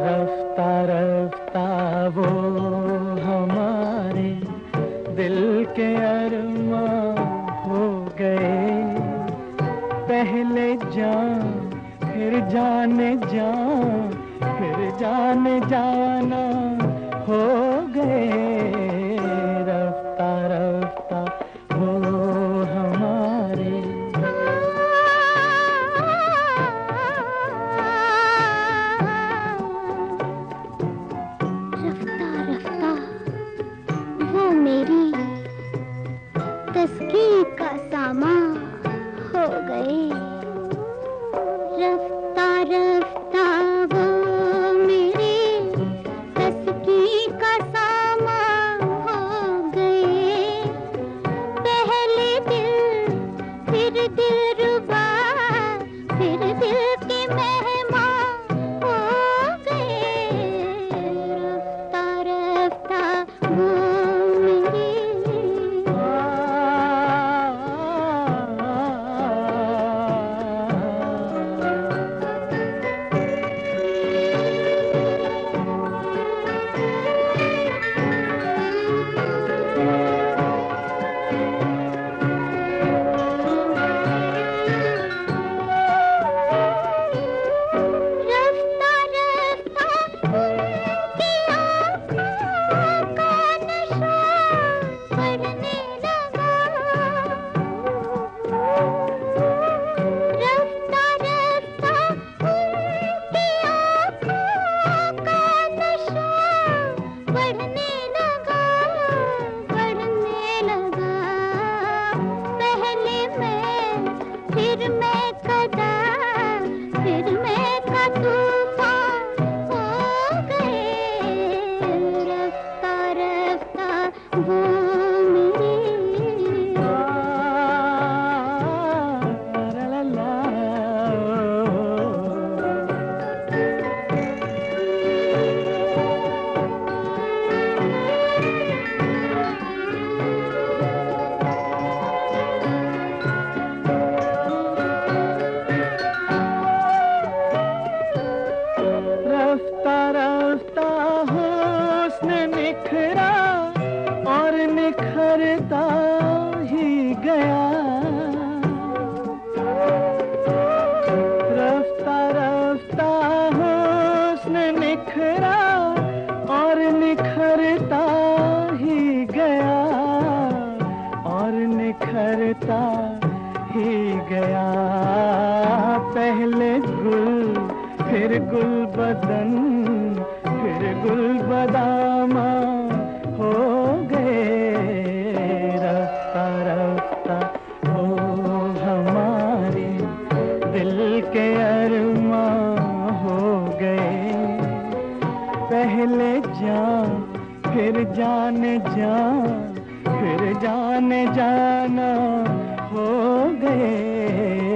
रफ्ता रफ्ता वो हमारे दिल के अरमा हो गए। पहले जान, फिर जाने जान, फिर जाने जान। दिल बिखरा और निखरता ही गया, और निखरता ही गया। पहले गुल, फिर गुल बदन, फिर गुल बदन पहले जा फिर जाने जा फिर जाने जाना हो गए।